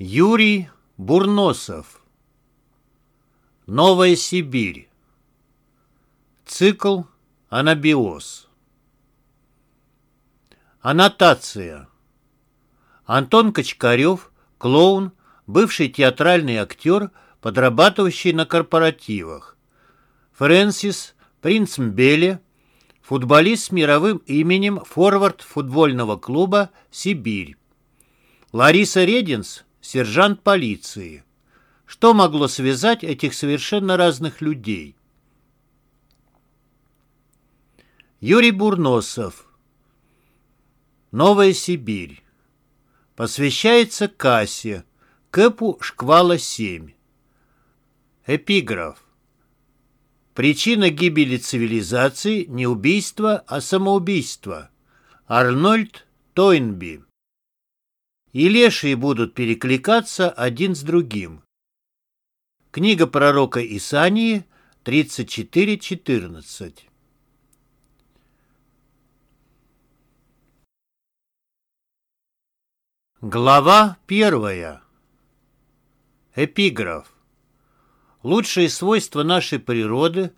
Юрий Бурносов Новая Сибирь Цикл «Анабиоз» Аннотация Антон Кочкарев, клоун, бывший театральный актер, подрабатывающий на корпоративах. Фрэнсис, принц Мбеле, футболист с мировым именем, форвард футбольного клуба «Сибирь». Лариса Рединс, сержант полиции. Что могло связать этих совершенно разных людей? Юрий Бурносов. Новая Сибирь. Посвящается кассе. Кэпу Шквала-7. Эпиграф. Причина гибели цивилизации не убийство, а самоубийство. Арнольд Тойнби. И лешие будут перекликаться один с другим. Книга пророка Исании 34.14 Глава первая. Эпиграф. Лучшие свойства нашей природы,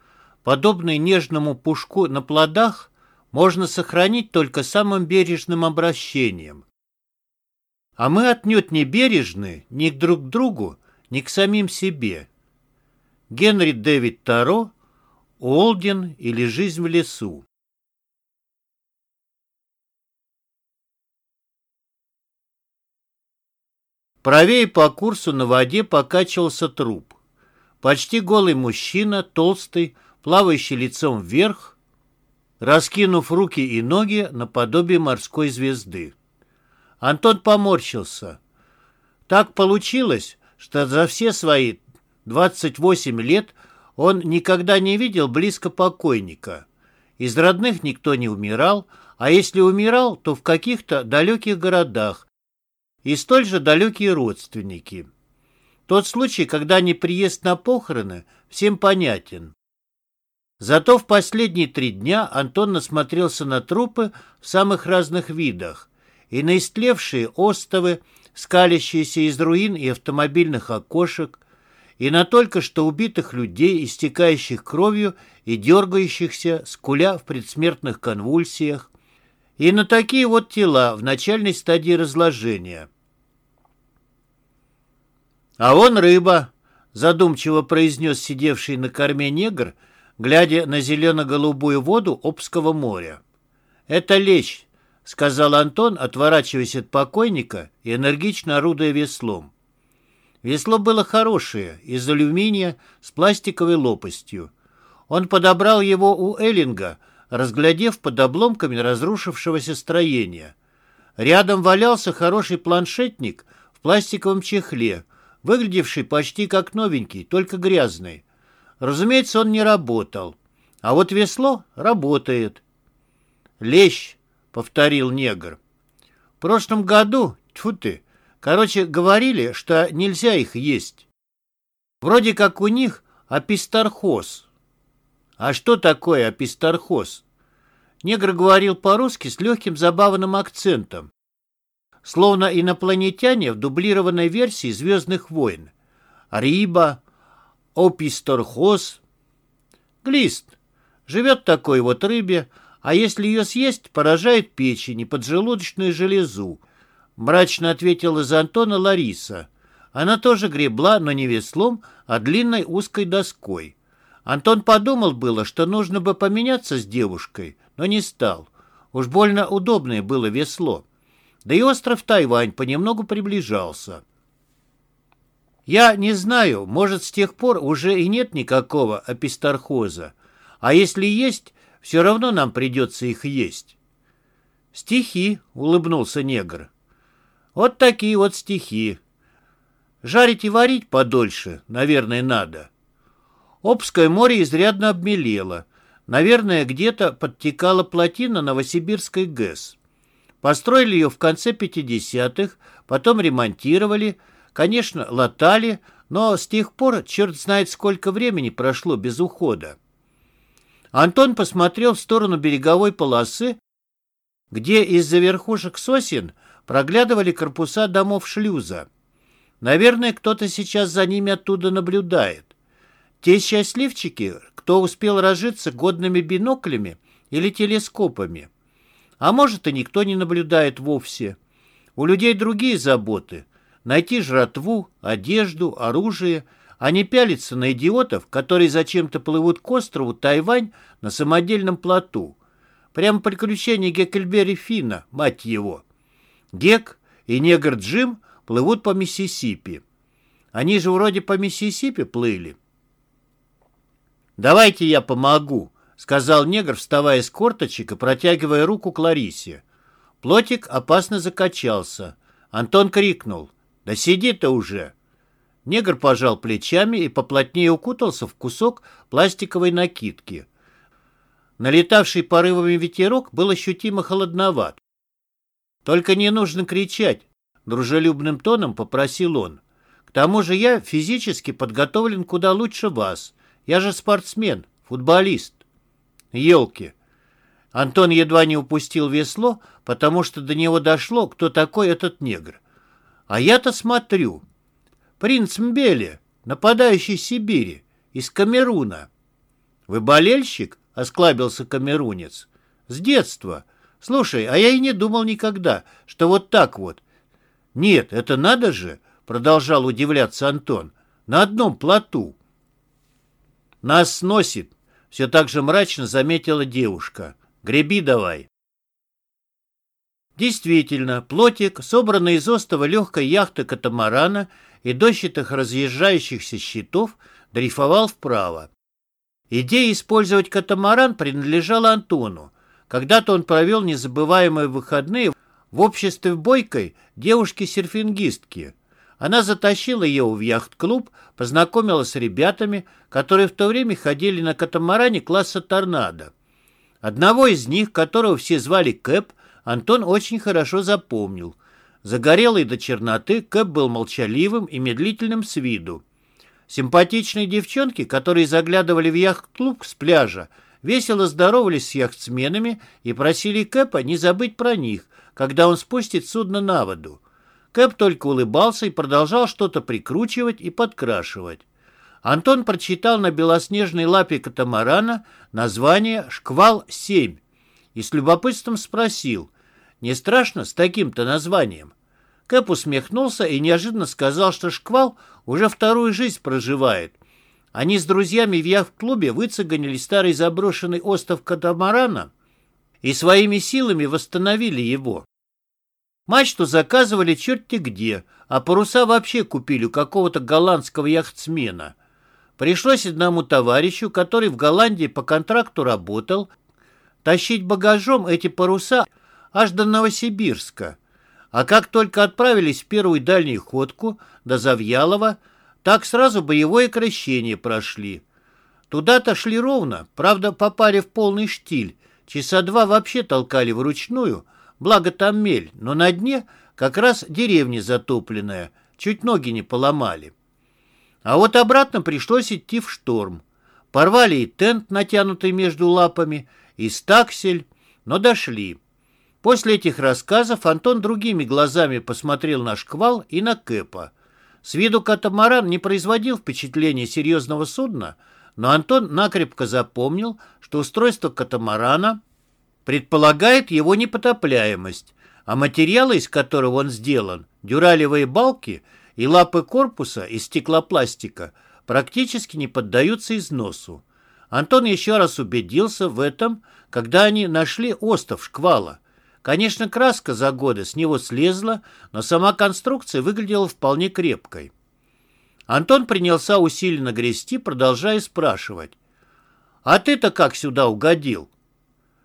подобные нежному пушку на плодах, можно сохранить только самым бережным обращением. А мы отнюдь не бережны ни к друг другу, ни к самим себе. Генри Дэвид Таро, Уолден или «Жизнь в лесу». Правее по курсу на воде покачивался труп. Почти голый мужчина, толстый, плавающий лицом вверх, раскинув руки и ноги наподобие морской звезды. Антон поморщился. Так получилось, что за все свои 28 лет он никогда не видел близко покойника. Из родных никто не умирал, а если умирал, то в каких-то далеких городах, и столь же далекие родственники. Тот случай, когда не приезд на похороны, всем понятен. Зато в последние три дня Антон насмотрелся на трупы в самых разных видах, и на истлевшие остовы, скалящиеся из руин и автомобильных окошек, и на только что убитых людей, истекающих кровью и дергающихся, скуля в предсмертных конвульсиях, и на такие вот тела в начальной стадии разложения. «А вон рыба», — задумчиво произнес сидевший на корме негр, глядя на зелено-голубую воду Обского моря. «Это лещ», — сказал Антон, отворачиваясь от покойника и энергично орудуя веслом. Весло было хорошее, из алюминия с пластиковой лопастью. Он подобрал его у Эллинга — разглядев под обломками разрушившегося строения. Рядом валялся хороший планшетник в пластиковом чехле, выглядевший почти как новенький, только грязный. Разумеется, он не работал. А вот весло работает. «Лещ», — повторил негр. «В прошлом году, тьфу ты, короче, говорили, что нельзя их есть. Вроде как у них апистархоз». А что такое апистархоз? Негр говорил по-русски с легким забавным акцентом, словно инопланетяне в дублированной версии «Звездных войн». Риба, описторхоз. Глист. Живет такой вот рыбе, а если ее съесть, поражает печень и поджелудочную железу. Мрачно ответила за Антона Лариса. Она тоже гребла, но не веслом, а длинной узкой доской. Антон подумал было, что нужно бы поменяться с девушкой, но не стал. Уж больно удобное было весло. Да и остров Тайвань понемногу приближался. Я не знаю, может, с тех пор уже и нет никакого апистархоза. А если есть, все равно нам придется их есть. Стихи, улыбнулся негр. Вот такие вот стихи. Жарить и варить подольше, наверное, надо. Обское море изрядно обмелело. Наверное, где-то подтекала плотина Новосибирской ГЭС. Построили ее в конце 50-х, потом ремонтировали, конечно, латали, но с тех пор черт знает сколько времени прошло без ухода. Антон посмотрел в сторону береговой полосы, где из-за верхушек сосен проглядывали корпуса домов шлюза. Наверное, кто-то сейчас за ними оттуда наблюдает. Те счастливчики, кто успел разжиться годными биноклями или телескопами. А может, и никто не наблюдает вовсе. У людей другие заботы. Найти жратву, одежду, оружие, а не пялиться на идиотов, которые зачем-то плывут к острову Тайвань на самодельном плоту. Прямо приключение Геккельбери Финна, мать его. Гек и негр Джим плывут по Миссисипи. Они же вроде по Миссисипи плыли. «Давайте я помогу», — сказал негр, вставая с корточек и протягивая руку к Ларисе. Плотик опасно закачался. Антон крикнул. «Да сиди ты уже!» Негр пожал плечами и поплотнее укутался в кусок пластиковой накидки. Налетавший порывами ветерок был ощутимо холодноват. «Только не нужно кричать», — дружелюбным тоном попросил он. «К тому же я физически подготовлен куда лучше вас. Я же спортсмен, футболист». «Елки!» Антон едва не упустил весло, потому что до него дошло, кто такой этот негр. «А я-то смотрю. Принц Мбели, нападающий Сибири, из Камеруна». «Вы болельщик?» — осклабился камерунец. «С детства. Слушай, а я и не думал никогда, что вот так вот». «Нет, это надо же!» — продолжал удивляться Антон. «На одном плоту». «Нас сносит!» — все так же мрачно заметила девушка. «Греби давай!» Действительно, плотик, собранный из остова легкой яхты катамарана и дощатых разъезжающихся щитов, дрейфовал вправо. Идея использовать катамаран принадлежала Антону. Когда-то он провел незабываемые выходные в обществе бойкой девушки-серфингистки. Она затащила его в яхт-клуб, познакомила с ребятами, которые в то время ходили на катамаране класса «Торнадо». Одного из них, которого все звали Кэп, Антон очень хорошо запомнил. Загорелый до черноты, Кэп был молчаливым и медлительным с виду. Симпатичные девчонки, которые заглядывали в яхт-клуб с пляжа, весело здоровались с яхтсменами и просили Кэпа не забыть про них, когда он спустит судно на воду. Кэп только улыбался и продолжал что-то прикручивать и подкрашивать. Антон прочитал на белоснежной лапе катамарана название «Шквал-7» и с любопытством спросил, не страшно с таким-то названием? Кэп усмехнулся и неожиданно сказал, что шквал уже вторую жизнь проживает. Они с друзьями в яхт-клубе выцеганили старый заброшенный остров Катамарана и своими силами восстановили его. Мачту заказывали черти где, а паруса вообще купили у какого-то голландского яхтсмена. Пришлось одному товарищу, который в Голландии по контракту работал, тащить багажом эти паруса аж до Новосибирска. А как только отправились в первую дальнюю ходку до Завьялова, так сразу боевое крещение прошли. Туда-то шли ровно, правда, попали в полный штиль. Часа два вообще толкали вручную, благо там мель, но на дне как раз деревня затопленная, чуть ноги не поломали. А вот обратно пришлось идти в шторм. Порвали и тент, натянутый между лапами, и стаксель, но дошли. После этих рассказов Антон другими глазами посмотрел на шквал и на Кэпа. С виду катамаран не производил впечатления серьезного судна, но Антон накрепко запомнил, что устройство катамарана предполагает его непотопляемость, а материалы, из которого он сделан, дюралевые балки и лапы корпуса из стеклопластика, практически не поддаются износу. Антон еще раз убедился в этом, когда они нашли остов шквала – Конечно, краска за годы с него слезла, но сама конструкция выглядела вполне крепкой. Антон принялся усиленно грести, продолжая спрашивать. «А ты-то как сюда угодил?»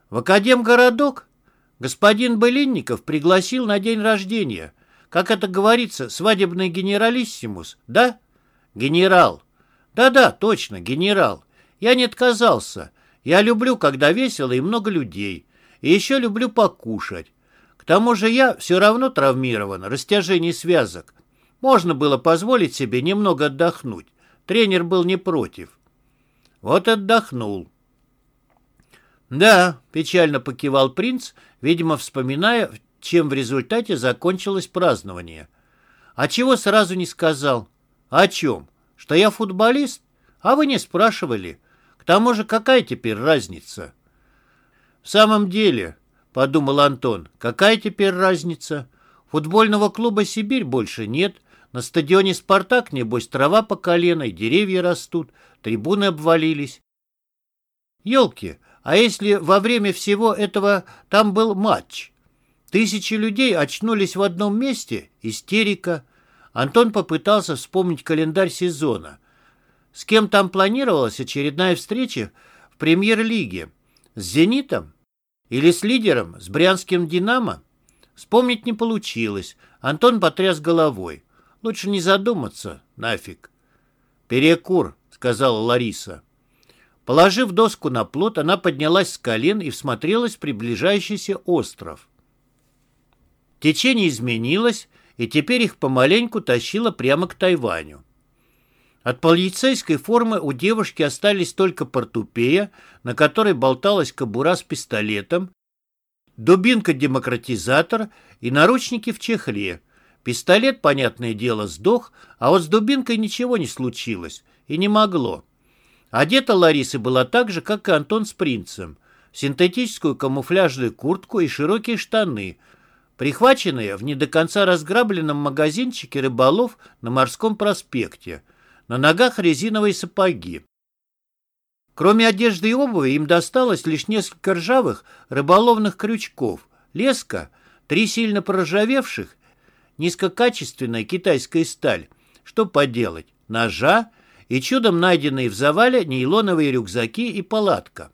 «В Академгородок? Господин Былинников пригласил на день рождения. Как это говорится, свадебный генералиссимус, да?» «Генерал. Да-да, точно, генерал. Я не отказался. Я люблю, когда весело и много людей. И еще люблю покушать. К тому же я все равно травмирован, растяжение связок. Можно было позволить себе немного отдохнуть. Тренер был не против. Вот отдохнул. «Да», — печально покивал принц, видимо, вспоминая, чем в результате закончилось празднование. А чего сразу не сказал? О чем? Что я футболист? А вы не спрашивали. К тому же какая теперь разница? В самом деле, подумал Антон, какая теперь разница? Футбольного клуба «Сибирь» больше нет. На стадионе «Спартак», небось, трава по колено, и деревья растут, трибуны обвалились. Елки, а если во время всего этого там был матч? Тысячи людей очнулись в одном месте, истерика. Антон попытался вспомнить календарь сезона. С кем там планировалась очередная встреча в премьер-лиге? С «Зенитом»? Или с лидером, с брянским «Динамо»? Вспомнить не получилось. Антон потряс головой. Лучше не задуматься, нафиг. «Перекур», — сказала Лариса. Положив доску на плот, она поднялась с колен и всмотрелась в приближающийся остров. Течение изменилось, и теперь их помаленьку тащило прямо к Тайваню. От полицейской формы у девушки остались только портупея, на которой болталась кобура с пистолетом, дубинка-демократизатор и наручники в чехле. Пистолет, понятное дело, сдох, а вот с дубинкой ничего не случилось и не могло. Одета Лариса была так же, как и Антон с принцем. Синтетическую камуфляжную куртку и широкие штаны, прихваченные в не до конца разграбленном магазинчике рыболов на морском проспекте. На ногах резиновые сапоги. Кроме одежды и обуви им досталось лишь несколько ржавых рыболовных крючков, леска, три сильно проржавевших, низкокачественная китайская сталь, что поделать, ножа и чудом найденные в завале нейлоновые рюкзаки и палатка.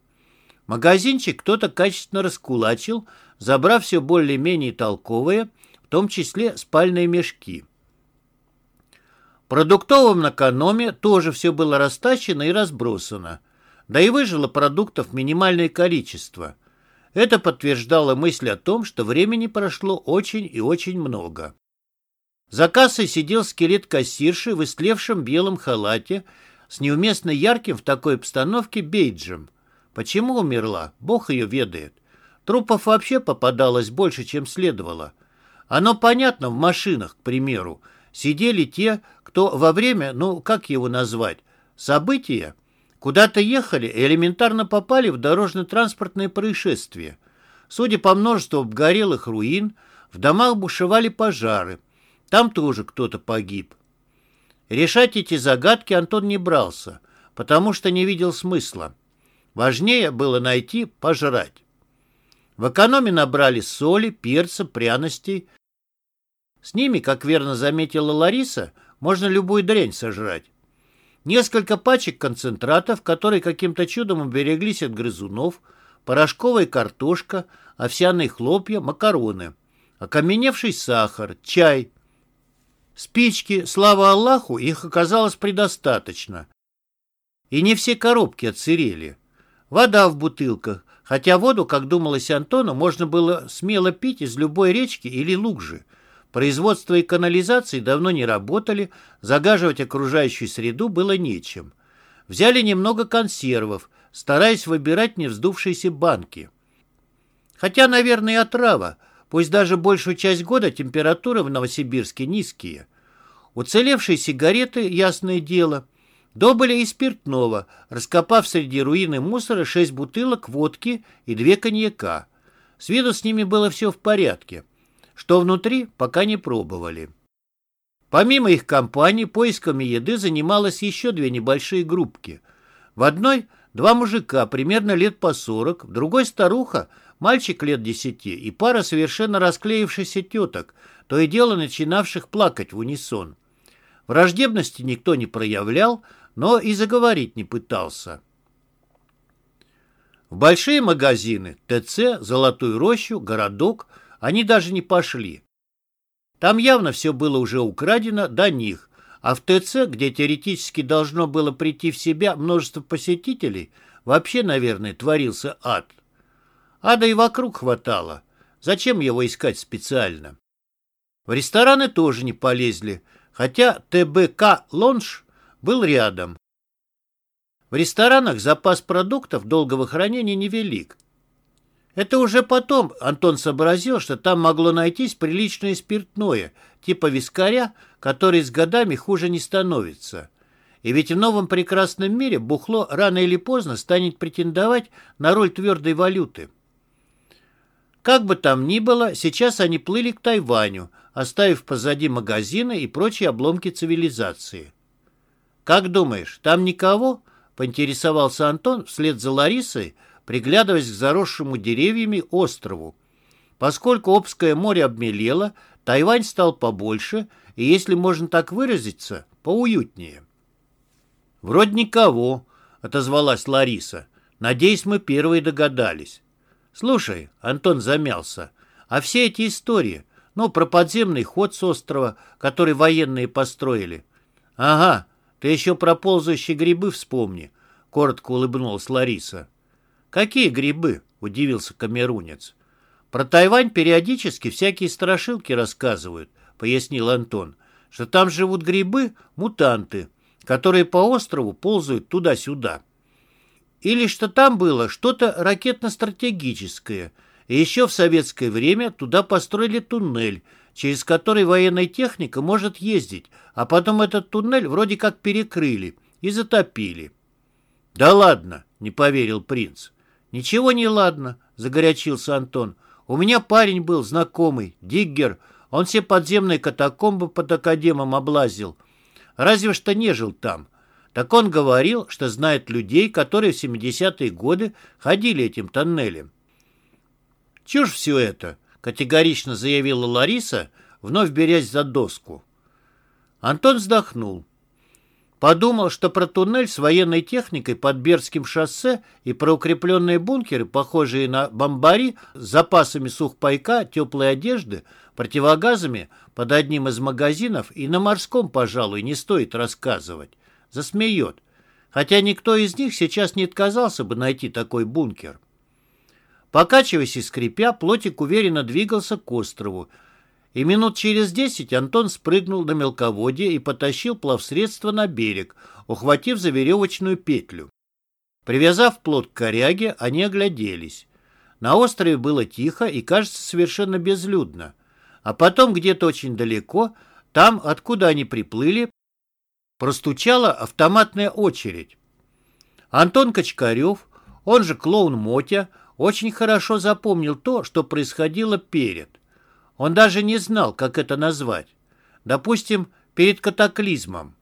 Магазинчик кто-то качественно раскулачил, забрав все более-менее толковые, в том числе спальные мешки. Продуктовом экономе тоже все было растащено и разбросано – да и выжило продуктов минимальное количество. Это подтверждало мысль о том, что времени прошло очень и очень много. За кассой сидел скелет кассирши в истлевшем белом халате с неуместно ярким в такой обстановке бейджем. Почему умерла? Бог ее ведает. Трупов вообще попадалось больше, чем следовало. Оно понятно в машинах, к примеру. Сидели те, кто во время, ну, как его назвать, события, Куда-то ехали и элементарно попали в дорожно-транспортное происшествие. Судя по множеству обгорелых руин, в домах бушевали пожары. Там тоже кто-то погиб. Решать эти загадки Антон не брался, потому что не видел смысла. Важнее было найти пожрать. В экономе набрали соли, перца, пряностей. С ними, как верно заметила Лариса, можно любую дрянь сожрать. Несколько пачек концентратов, которые каким-то чудом убереглись от грызунов, порошковая картошка, овсяные хлопья, макароны, окаменевший сахар, чай. Спички, слава Аллаху, их оказалось предостаточно. И не все коробки отсырели. Вода в бутылках, хотя воду, как думалось Антону, можно было смело пить из любой речки или лужи. Производство и канализации давно не работали, загаживать окружающую среду было нечем. Взяли немного консервов, стараясь выбирать не вздувшиеся банки. Хотя, наверное, отрава, пусть даже большую часть года температуры в Новосибирске низкие. Уцелевшие сигареты, ясное дело, добыли и спиртного, раскопав среди руины мусора шесть бутылок водки и две коньяка. С виду с ними было все в порядке. Что внутри, пока не пробовали. Помимо их компаний, поисками еды занималось еще две небольшие группки. В одной два мужика, примерно лет по сорок, в другой старуха, мальчик лет десяти и пара совершенно расклеившихся теток, то и дело начинавших плакать в унисон. Враждебности никто не проявлял, но и заговорить не пытался. В большие магазины ТЦ, Золотую рощу, Городок – они даже не пошли. Там явно все было уже украдено до них, а в ТЦ, где теоретически должно было прийти в себя множество посетителей, вообще, наверное, творился ад. Ада и вокруг хватало. Зачем его искать специально? В рестораны тоже не полезли, хотя ТБК «Лонж» был рядом. В ресторанах запас продуктов долгого хранения невелик. Это уже потом Антон сообразил, что там могло найтись приличное спиртное, типа вискаря, который с годами хуже не становится. И ведь в новом прекрасном мире бухло рано или поздно станет претендовать на роль твердой валюты. Как бы там ни было, сейчас они плыли к Тайваню, оставив позади магазины и прочие обломки цивилизации. «Как думаешь, там никого?» — поинтересовался Антон вслед за Ларисой, приглядываясь к заросшему деревьями острову. Поскольку Обское море обмелело, Тайвань стал побольше и, если можно так выразиться, поуютнее. «Вроде никого», — отозвалась Лариса. «Надеюсь, мы первые догадались». «Слушай», — Антон замялся, — «а все эти истории, ну, про подземный ход с острова, который военные построили». «Ага, ты еще про ползающие грибы вспомни», — коротко улыбнулась Лариса. «Какие грибы?» — удивился камерунец. «Про Тайвань периодически всякие страшилки рассказывают», — пояснил Антон, «что там живут грибы, мутанты, которые по острову ползают туда-сюда. Или что там было что-то ракетно-стратегическое, и еще в советское время туда построили туннель, через который военная техника может ездить, а потом этот туннель вроде как перекрыли и затопили. «Да ладно», — не поверил принц. «Ничего не ладно», — загорячился Антон. «У меня парень был знакомый, Диггер. Он все подземные катакомбы под академом облазил. Разве что не жил там. Так он говорил, что знает людей, которые в 70-е годы ходили этим тоннелем. «Чушь все это», — категорично заявила Лариса, вновь берясь за доску. Антон вздохнул. Подумал, что про туннель с военной техникой под Бердским шоссе и про укрепленные бункеры, похожие на бомбари, с запасами сухпайка, теплой одежды, противогазами под одним из магазинов и на морском, пожалуй, не стоит рассказывать. Засмеет. Хотя никто из них сейчас не отказался бы найти такой бункер. Покачиваясь и скрипя, плотик уверенно двигался к острову, и минут через десять Антон спрыгнул на мелководье и потащил плавсредство на берег, ухватив за веревочную петлю. Привязав плот к коряге, они огляделись. На острове было тихо и, кажется, совершенно безлюдно. А потом где-то очень далеко, там, откуда они приплыли, простучала автоматная очередь. Антон Качкарев, он же клоун Мотя, очень хорошо запомнил то, что происходило перед. Он даже не знал, как это назвать. Допустим, перед катаклизмом.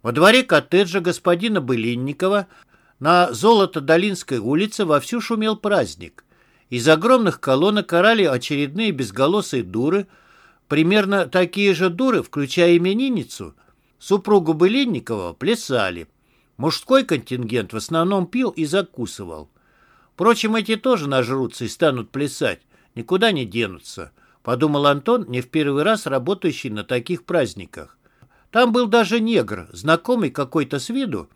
Во дворе коттеджа господина Былинникова на Золото-Долинской улице вовсю шумел праздник. Из огромных колонок орали очередные безголосые дуры, примерно такие же дуры, включая именинницу, супругу Былинникова, плясали. Мужской контингент в основном пил и закусывал. Впрочем, эти тоже нажрутся и станут плясать, никуда не денутся, подумал Антон, не в первый раз работающий на таких праздниках. Там был даже негр, знакомый какой-то с виду,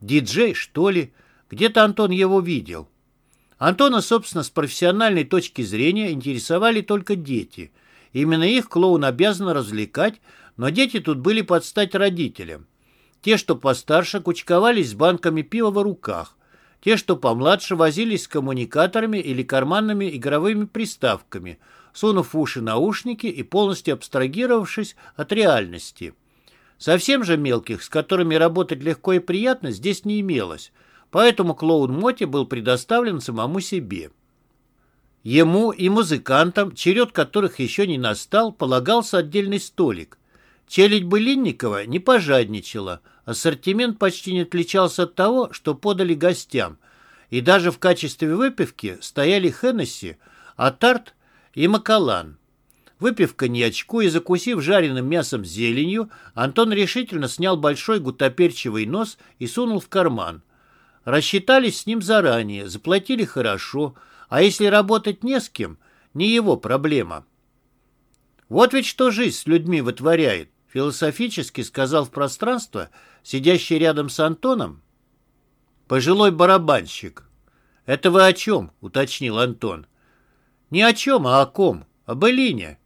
диджей, что ли, где-то Антон его видел. Антона, собственно, с профессиональной точки зрения интересовали только дети. Именно их клоун обязан развлекать, но дети тут были под стать родителям. Те, что постарше, кучковались с банками пива в руках. Те, что помладше, возились с коммуникаторами или карманными игровыми приставками, сунув в уши наушники и полностью абстрагировавшись от реальности. Совсем же мелких, с которыми работать легко и приятно, здесь не имелось, поэтому клоун Моти был предоставлен самому себе. Ему и музыкантам, черед которых еще не настал, полагался отдельный столик. Челядь Былинникова не пожадничала, Ассортимент почти не отличался от того, что подали гостям, и даже в качестве выпивки стояли Хеннесси, Атарт и Макалан. Выпив коньячку и закусив жареным мясом зеленью, Антон решительно снял большой гутоперчивый нос и сунул в карман. Рассчитались с ним заранее, заплатили хорошо, а если работать не с кем, не его проблема. Вот ведь что жизнь с людьми вытворяет, философически сказал в пространство – сидящий рядом с Антоном, пожилой барабанщик. «Это вы о чем?» — уточнил Антон. «Не о чем, а о ком. Об Элине.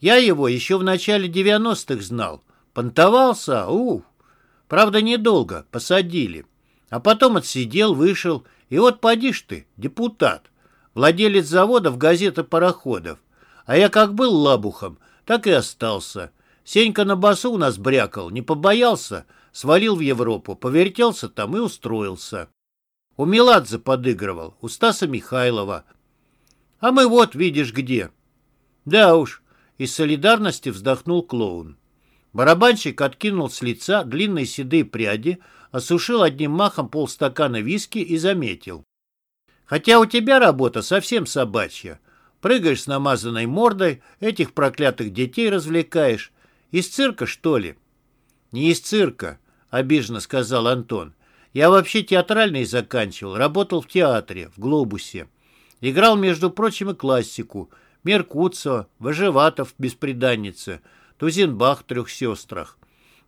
Я его еще в начале девяностых знал. Понтовался, ух. Правда, недолго, посадили. А потом отсидел, вышел, и вот поди ж ты, депутат. владелец завода в газеты пароходов. А я как был лабухом, так и остался. Сенька на басу у нас брякал, не побоялся, свалил в Европу, повертелся там и устроился. У Меладзе подыгрывал, у Стаса Михайлова. А мы вот, видишь, где. Да уж, из солидарности вздохнул клоун. Барабанщик откинул с лица длинные седые пряди, осушил одним махом полстакана виски и заметил. Хотя у тебя работа совсем собачья. Прыгаешь с намазанной мордой, этих проклятых детей развлекаешь. Из цирка, что ли? Не из цирка, обиженно сказал Антон. Я вообще театральный заканчивал, работал в театре, в «Глобусе». Играл, между прочим, и классику. Меркуцева, Выживатов, «Беспреданница», Тузенбах в «Трех сестрах».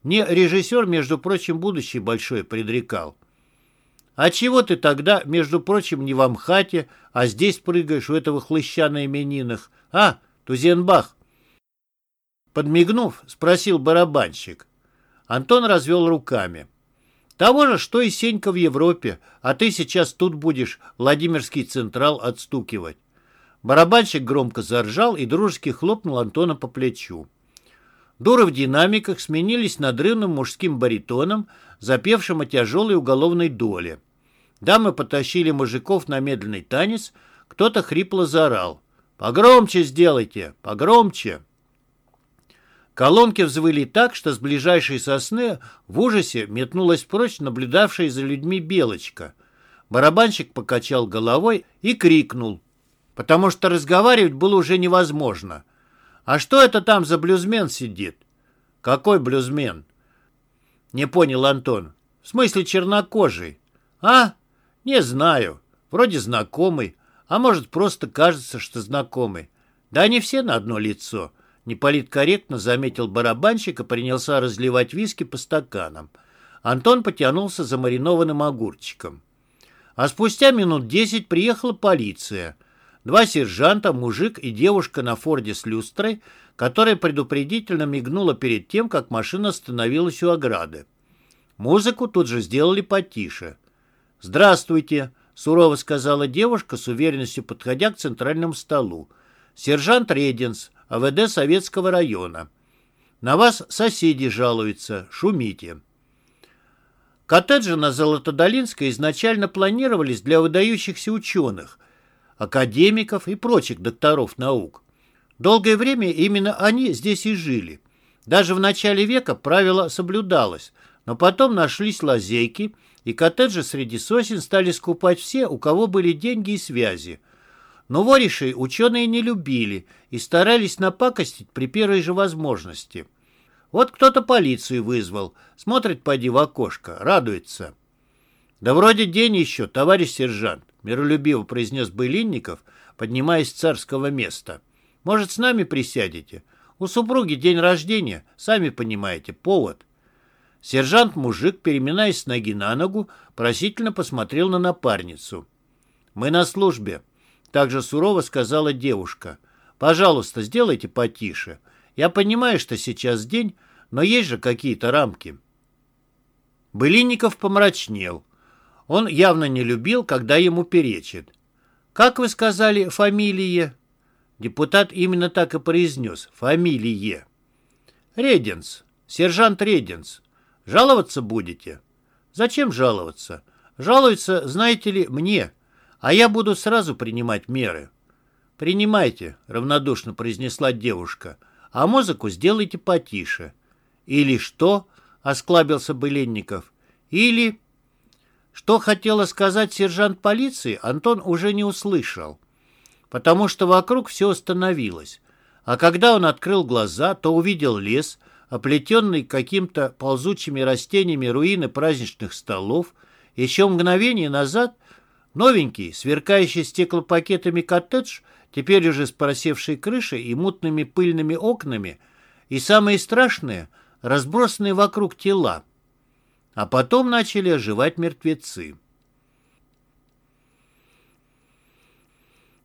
Мне режиссер, между прочим, будущий большой предрекал. А чего ты тогда, между прочим, не в Амхате, а здесь прыгаешь у этого хлыща на именинах? А, Тузенбах? Подмигнув, спросил барабанщик. Антон развел руками. Того же, что и Сенька в Европе, а ты сейчас тут будешь Владимирский Централ отстукивать. Барабанщик громко заржал и дружески хлопнул Антона по плечу. Дуры в динамиках сменились надрывным мужским баритоном, запевшим о тяжелой уголовной доле. Дамы потащили мужиков на медленный танец, кто-то хрипло заорал. «Погромче сделайте! Погромче!» Колонки взвыли так, что с ближайшей сосны в ужасе метнулась прочь наблюдавшая за людьми белочка. Барабанщик покачал головой и крикнул, потому что разговаривать было уже невозможно. «А что это там за блюзмен сидит?» «Какой блюзмен?» Не понял Антон. «В смысле чернокожий?» «А? Не знаю. Вроде знакомый. А может, просто кажется, что знакомый. Да они все на одно лицо». Неполиткорректно заметил барабанщик и принялся разливать виски по стаканам. Антон потянулся за маринованным огурчиком. А спустя минут десять приехала полиция – Два сержанта, мужик и девушка на форде с люстрой, которая предупредительно мигнула перед тем, как машина остановилась у ограды. Музыку тут же сделали потише. «Здравствуйте», — сурово сказала девушка, с уверенностью подходя к центральному столу. «Сержант Рединс, АВД Советского района. На вас соседи жалуются, шумите». Коттеджи на Золотодолинской изначально планировались для выдающихся ученых, академиков и прочих докторов наук. Долгое время именно они здесь и жили. Даже в начале века правило соблюдалось, но потом нашлись лазейки, и коттеджи среди сосен стали скупать все, у кого были деньги и связи. Но воришей ученые не любили и старались напакостить при первой же возможности. Вот кто-то полицию вызвал, смотрит поди в окошко, радуется. «Да вроде день еще, товарищ сержант», — миролюбиво произнес Былинников, поднимаясь с царского места. «Может, с нами присядете? У супруги день рождения, сами понимаете, повод». Сержант-мужик, переминаясь с ноги на ногу, просительно посмотрел на напарницу. «Мы на службе», — также сурово сказала девушка. «Пожалуйста, сделайте потише. Я понимаю, что сейчас день, но есть же какие-то рамки». Былинников помрачнел. Он явно не любил, когда ему перечит. «Как вы сказали, фамилия?» Депутат именно так и произнес. «Фамилие». «Реденс. Сержант Реденс. Жаловаться будете?» «Зачем жаловаться? Жалуются, знаете ли, мне, а я буду сразу принимать меры». «Принимайте», — равнодушно произнесла девушка, «а музыку сделайте потише». «Или что?» — осклабился Быленников. «Или...» Что хотела сказать сержант полиции, Антон уже не услышал, потому что вокруг все остановилось. А когда он открыл глаза, то увидел лес, оплетенный каким-то ползучими растениями руины праздничных столов. Еще мгновение назад новенький, сверкающий стеклопакетами коттедж, теперь уже с просевшей крышей и мутными пыльными окнами, и самое страшное — разбросанные вокруг тела — а потом начали оживать мертвецы.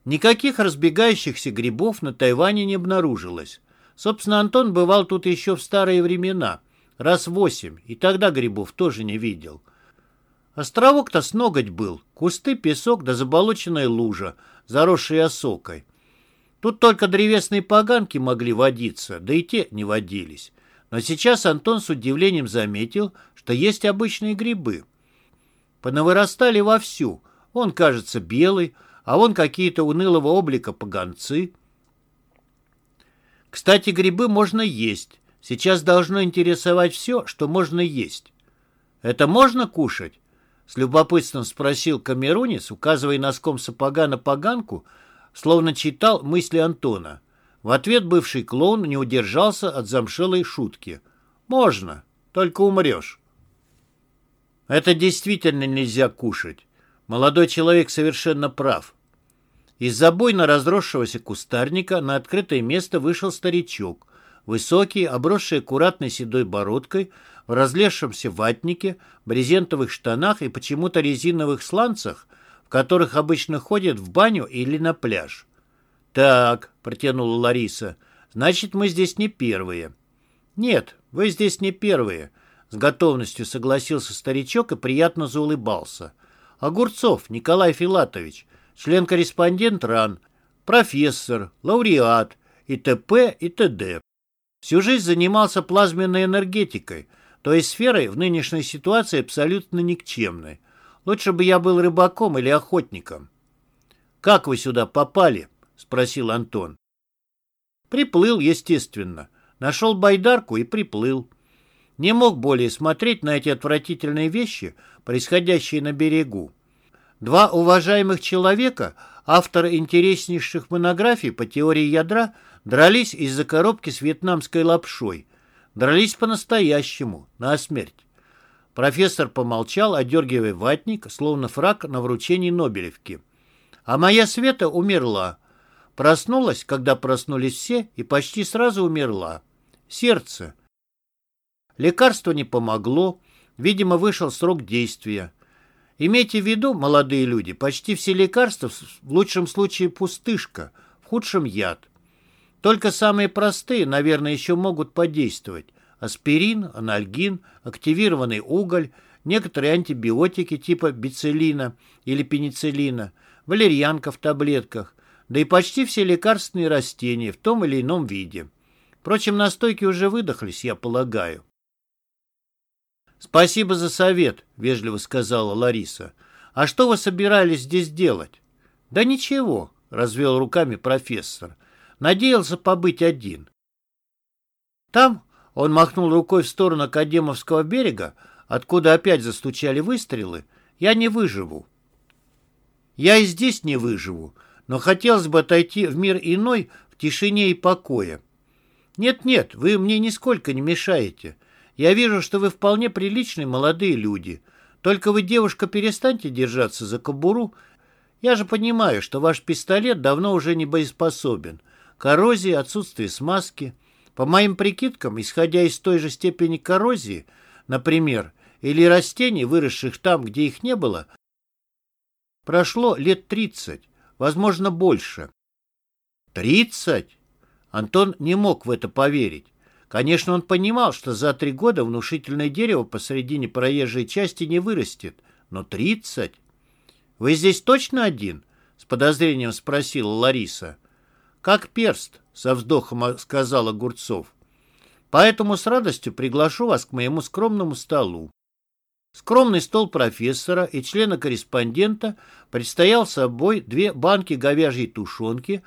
Никаких разбегающихся грибов на Тайване не обнаружилось. Собственно, Антон бывал тут еще в старые времена, раз восемь, и тогда грибов тоже не видел. Островок-то с ноготь был, кусты, песок да заболоченная лужа, заросшие осокой. Тут только древесные поганки могли водиться, да и те не водились. Но сейчас Антон с удивлением заметил, что есть обычные грибы. Понавырастали вовсю. Он, кажется, белый, а вон какие-то унылого облика поганцы. Кстати, грибы можно есть. Сейчас должно интересовать все, что можно есть. «Это можно кушать?» С любопытством спросил Камерунец, указывая носком сапога на поганку, словно читал мысли Антона. В ответ бывший клоун не удержался от замшелой шутки. «Можно, только умрешь». «Это действительно нельзя кушать. Молодой человек совершенно прав. Из-за бойно разросшегося кустарника на открытое место вышел старичок, высокий, обросший аккуратной седой бородкой, в разлезшемся ватнике, брезентовых штанах и почему-то резиновых сланцах, в которых обычно ходят в баню или на пляж. «Так», — протянула Лариса, — «значит, мы здесь не первые». «Нет, вы здесь не первые», — с готовностью согласился старичок и приятно заулыбался. «Огурцов Николай Филатович, член-корреспондент РАН, профессор, лауреат и т.п. и т.д. Всю жизнь занимался плазменной энергетикой, то есть сферой в нынешней ситуации абсолютно никчемной. Лучше бы я был рыбаком или охотником. «Как вы сюда попали?» — спросил Антон. Приплыл, естественно. Нашел байдарку и приплыл. Не мог более смотреть на эти отвратительные вещи, происходящие на берегу. Два уважаемых человека, авторы интереснейших монографий по теории ядра, дрались из-за коробки с вьетнамской лапшой. Дрались по-настоящему, на смерть. Профессор помолчал, одергивая ватник, словно фраг на вручении Нобелевки. А моя Света умерла. Проснулась, когда проснулись все, и почти сразу умерла. Сердце. Лекарство не помогло, видимо, вышел срок действия. Имейте в виду, молодые люди, почти все лекарства в лучшем случае пустышка, в худшем яд. Только самые простые, наверное, еще могут подействовать. Аспирин, анальгин, активированный уголь, некоторые антибиотики типа бицелина или пенициллина, валерьянка в таблетках, да и почти все лекарственные растения в том или ином виде. Впрочем, настойки уже выдохлись, я полагаю. «Спасибо за совет», — вежливо сказала Лариса. «А что вы собирались здесь делать?» «Да ничего», — развел руками профессор. «Надеялся побыть один». Там он махнул рукой в сторону Академовского берега, откуда опять застучали выстрелы. «Я не выживу». «Я и здесь не выживу, но хотелось бы отойти в мир иной в тишине и покое». «Нет-нет, вы мне нисколько не мешаете. Я вижу, что вы вполне приличные молодые люди. Только вы, девушка, перестаньте держаться за кобуру. Я же понимаю, что ваш пистолет давно уже не боеспособен. Коррозия, отсутствие смазки. По моим прикидкам, исходя из той же степени коррозии, например, или растений, выросших там, где их не было, прошло лет тридцать, возможно, больше. Тридцать? Антон не мог в это поверить. Конечно, он понимал, что за три года внушительное дерево посредине проезжей части не вырастет, но тридцать... «Вы здесь точно один?» — с подозрением спросила Лариса. «Как перст», — со вздохом сказал Огурцов. «Поэтому с радостью приглашу вас к моему скромному столу». Скромный стол профессора и члена-корреспондента предстоял собой две банки говяжьей тушенки,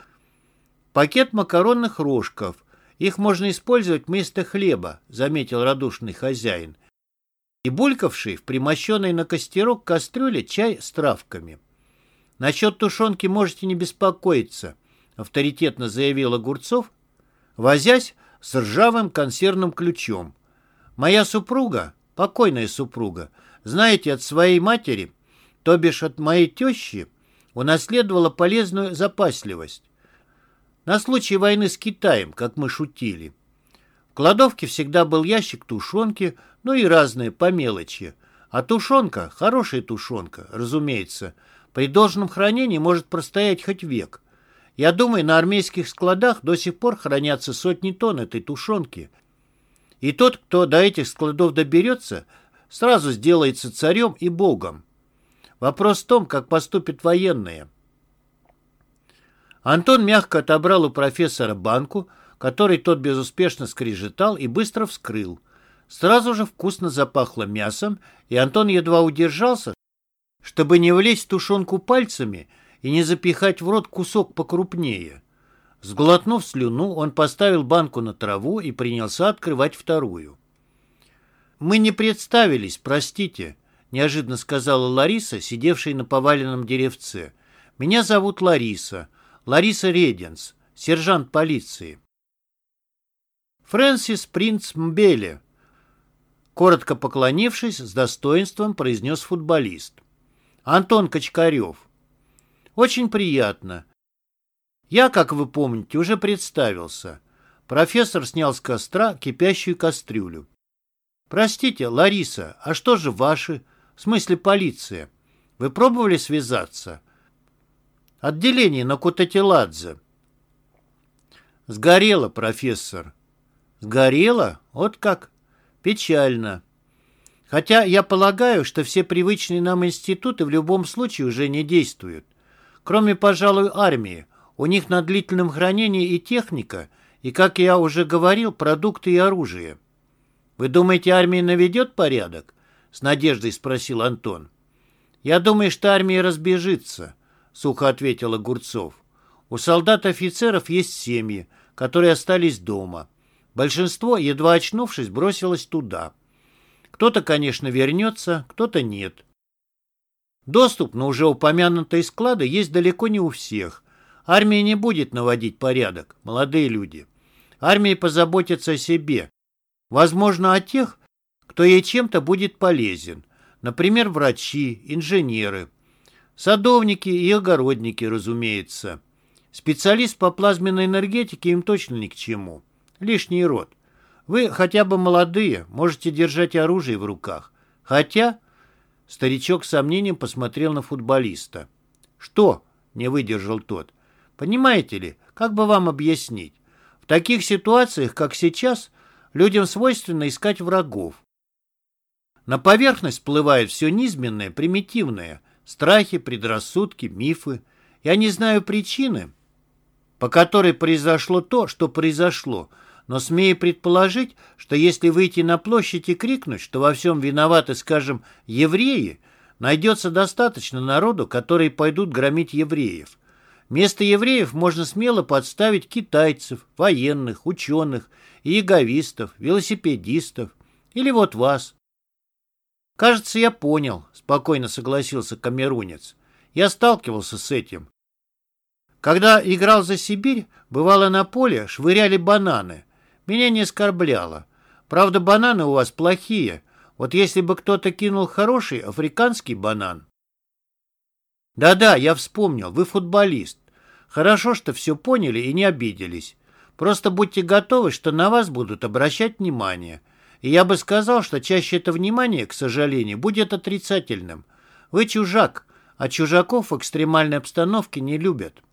пакет макаронных рожков — их можно использовать вместо хлеба, заметил радушный хозяин. И булькавший в примощенной на костерок кастрюле чай с травками. Насчет тушенки можете не беспокоиться, авторитетно заявил Огурцов, возясь с ржавым консервным ключом. Моя супруга, покойная супруга, знаете, от своей матери, то бишь от моей тещи, унаследовала полезную запасливость. На случай войны с Китаем, как мы шутили. В кладовке всегда был ящик тушенки, ну и разные по мелочи. А тушенка, хорошая тушенка, разумеется, при должном хранении может простоять хоть век. Я думаю, на армейских складах до сих пор хранятся сотни тонн этой тушенки. И тот, кто до этих складов доберется, сразу сделается царем и богом. Вопрос в том, как поступят военные. Антон мягко отобрал у профессора банку, который тот безуспешно скрежетал и быстро вскрыл. Сразу же вкусно запахло мясом, и Антон едва удержался, чтобы не влезть в тушенку пальцами и не запихать в рот кусок покрупнее. Сглотнув слюну, он поставил банку на траву и принялся открывать вторую. «Мы не представились, простите», — неожиданно сказала Лариса, сидевшая на поваленном деревце. «Меня зовут Лариса. Лариса Реденс, сержант полиции». «Фрэнсис Принц Мбеле», — коротко поклонившись, с достоинством произнес футболист. «Антон Качкарев». «Очень приятно. Я, как вы помните, уже представился». Профессор снял с костра кипящую кастрюлю. «Простите, Лариса, а что же ваши? В смысле полиция? Вы пробовали связаться?» «Отделение на Кутатиладзе». «Сгорело, профессор». «Сгорело? Вот как? Печально. Хотя я полагаю, что все привычные нам институты в любом случае уже не действуют. Кроме, пожалуй, армии. У них на длительном хранении и техника, и, как я уже говорил, продукты и оружие». «Вы думаете, армия наведет порядок?» — с надеждой спросил Антон. «Я думаю, что армия разбежится», — сухо ответил Огурцов. «У солдат-офицеров есть семьи, которые остались дома. Большинство, едва очнувшись, бросилось туда. Кто-то, конечно, вернется, кто-то нет. Доступ на уже упомянутые склады есть далеко не у всех. Армия не будет наводить порядок, молодые люди. Армия позаботится о себе, Возможно, о тех, кто ей чем-то будет полезен. Например, врачи, инженеры, садовники и огородники, разумеется. Специалист по плазменной энергетике им точно ни к чему. Лишний род. Вы хотя бы молодые, можете держать оружие в руках. Хотя... Старичок с сомнением посмотрел на футболиста. «Что?» — не выдержал тот. «Понимаете ли, как бы вам объяснить? В таких ситуациях, как сейчас, людям свойственно искать врагов. На поверхность всплывает все низменное, примитивное, страхи, предрассудки, мифы. Я не знаю причины, по которой произошло то, что произошло, но смею предположить, что если выйти на площадь и крикнуть, что во всем виноваты, скажем, евреи, найдется достаточно народу, которые пойдут громить евреев. Вместо евреев можно смело подставить китайцев, военных, ученых яговистов, велосипедистов или вот вас. Кажется, я понял, спокойно согласился камерунец. Я сталкивался с этим. Когда играл за Сибирь, бывало на поле, швыряли бананы. Меня не оскорбляло. Правда, бананы у вас плохие. Вот если бы кто-то кинул хороший африканский банан. Да-да, я вспомнил, вы футболист. Хорошо, что все поняли и не обиделись. Просто будьте готовы, что на вас будут обращать внимание. И я бы сказал, что чаще это внимание, к сожалению, будет отрицательным. Вы чужак, а чужаков в экстремальной обстановке не любят.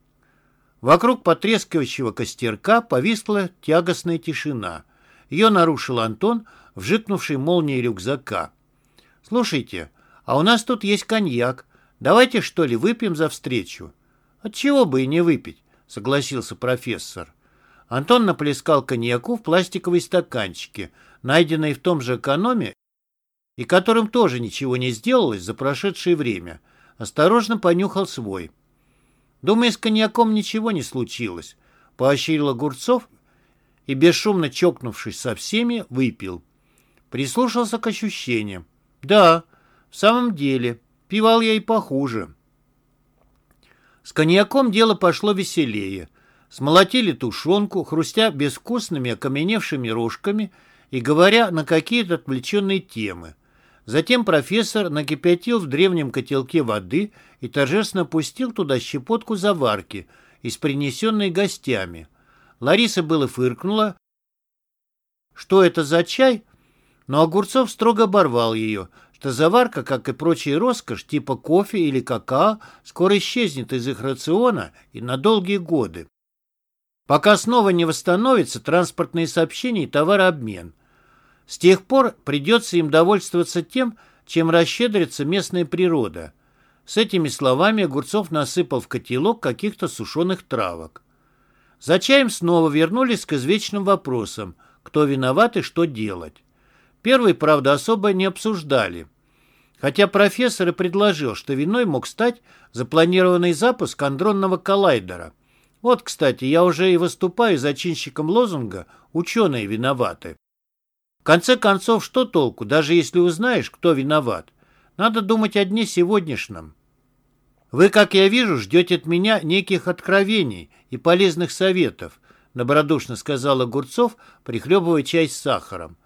Вокруг потрескивающего костерка повисла тягостная тишина. Ее нарушил Антон, вжикнувший молнией рюкзака. «Слушайте, а у нас тут есть коньяк. Давайте, что ли, выпьем за встречу?» «Отчего бы и не выпить», — согласился профессор. Антон наплескал коньяку в пластиковые стаканчики, найденные в том же экономе, и которым тоже ничего не сделалось за прошедшее время. Осторожно понюхал свой. Думаю, с коньяком ничего не случилось. Поощрил Огурцов и, бесшумно чокнувшись со всеми, выпил. Прислушался к ощущениям. Да, в самом деле, пивал я и похуже. С коньяком дело пошло веселее. Смолотили тушенку, хрустя безвкусными окаменевшими рожками и говоря на какие-то отвлеченные темы. Затем профессор накипятил в древнем котелке воды и торжественно пустил туда щепотку заварки из принесенной гостями. Лариса было фыркнула, что это за чай, но Огурцов строго оборвал ее, что заварка, как и прочая роскошь, типа кофе или какао, скоро исчезнет из их рациона и на долгие годы пока снова не восстановится транспортные сообщения и товарообмен. С тех пор придется им довольствоваться тем, чем расщедрится местная природа. С этими словами Огурцов насыпал в котелок каких-то сушеных травок. За чаем снова вернулись к извечным вопросам, кто виноват и что делать. Первый, правда, особо не обсуждали. Хотя профессор и предложил, что виной мог стать запланированный запуск андронного коллайдера. Вот, кстати, я уже и выступаю зачинщиком лозунга «Ученые виноваты». Конце концов, что толку, даже если узнаешь, кто виноват? Надо думать о дне сегодняшнем. Вы, как я вижу, ждете от меня неких откровений и полезных советов, добродушно сказал Огурцов, прихлебывая чай с сахаром.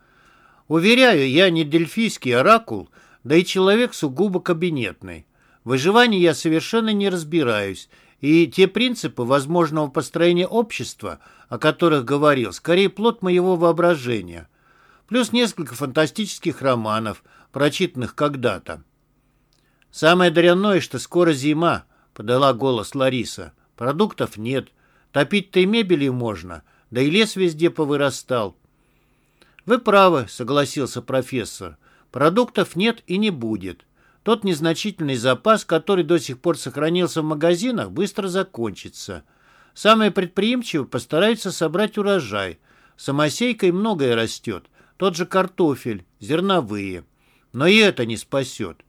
Уверяю, я не дельфийский оракул, да и человек сугубо кабинетный. В выживании я совершенно не разбираюсь, и те принципы возможного построения общества, о которых говорил, скорее плод моего воображения. Плюс несколько фантастических романов, прочитанных когда-то. «Самое дрянное, что скоро зима», — подала голос Лариса. «Продуктов нет. Топить-то и мебели можно, да и лес везде повырастал». «Вы правы», — согласился профессор. «Продуктов нет и не будет. Тот незначительный запас, который до сих пор сохранился в магазинах, быстро закончится. Самые предприимчивые постараются собрать урожай. Самосейкой многое растет. Тот же картофель, зерновые. Но и это не спасет.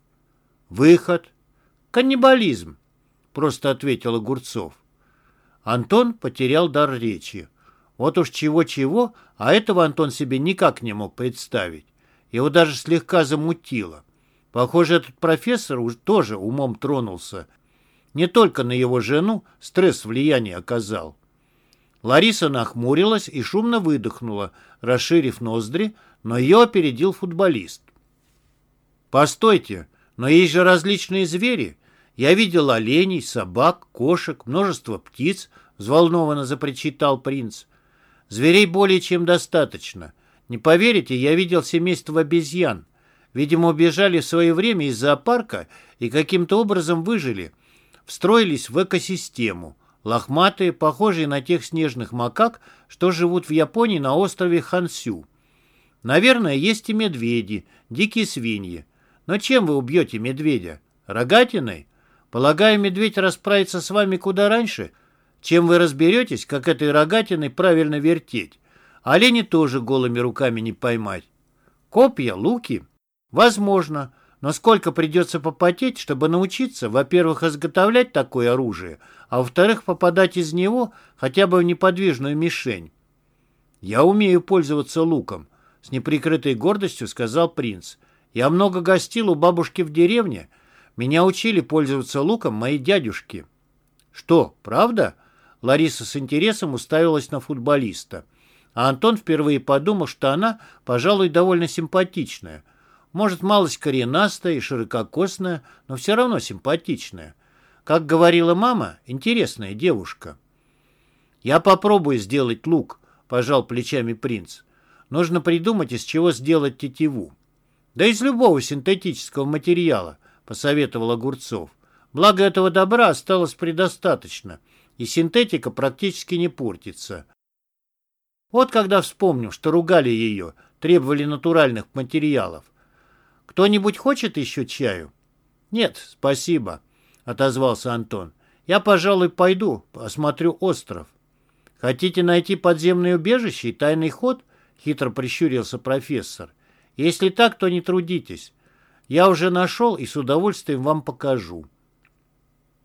Выход. Каннибализм, просто ответил Огурцов. Антон потерял дар речи. Вот уж чего-чего, а этого Антон себе никак не мог представить. Его даже слегка замутило. Похоже, этот профессор уж тоже умом тронулся. Не только на его жену стресс влияние оказал. Лариса нахмурилась и шумно выдохнула, расширив ноздри, но ее опередил футболист. «Постойте, но есть же различные звери. Я видел оленей, собак, кошек, множество птиц», — взволнованно запричитал принц. «Зверей более чем достаточно. Не поверите, я видел семейство обезьян. Видимо, убежали в свое время из зоопарка и каким-то образом выжили. Встроились в экосистему. Лохматые, похожие на тех снежных макак, что живут в Японии на острове Хансю. Наверное, есть и медведи, дикие свиньи. Но чем вы убьете медведя? Рогатиной? Полагаю, медведь расправится с вами куда раньше, чем вы разберетесь, как этой рогатиной правильно вертеть. Олени тоже голыми руками не поймать. Копья, луки? Возможно. Но сколько придется попотеть, чтобы научиться, во-первых, изготовлять такое оружие, а во-вторых, попадать из него хотя бы в неподвижную мишень. «Я умею пользоваться луком», — с неприкрытой гордостью сказал принц. «Я много гостил у бабушки в деревне. Меня учили пользоваться луком мои дядюшки». «Что, правда?» Лариса с интересом уставилась на футболиста. А Антон впервые подумал, что она, пожалуй, довольно симпатичная. Может, малость коренастая и ширококосная, но все равно симпатичная. Как говорила мама, интересная девушка. «Я попробую сделать лук», — пожал плечами принц. «Нужно придумать, из чего сделать тетиву». «Да из любого синтетического материала», — посоветовал Огурцов. «Благо этого добра осталось предостаточно, и синтетика практически не портится. Вот когда вспомню, что ругали ее, требовали натуральных материалов. Кто-нибудь хочет еще чаю? Нет, спасибо, отозвался Антон. Я, пожалуй, пойду, осмотрю остров. Хотите найти подземное убежище и тайный ход? Хитро прищурился профессор. Если так, то не трудитесь. Я уже нашел и с удовольствием вам покажу.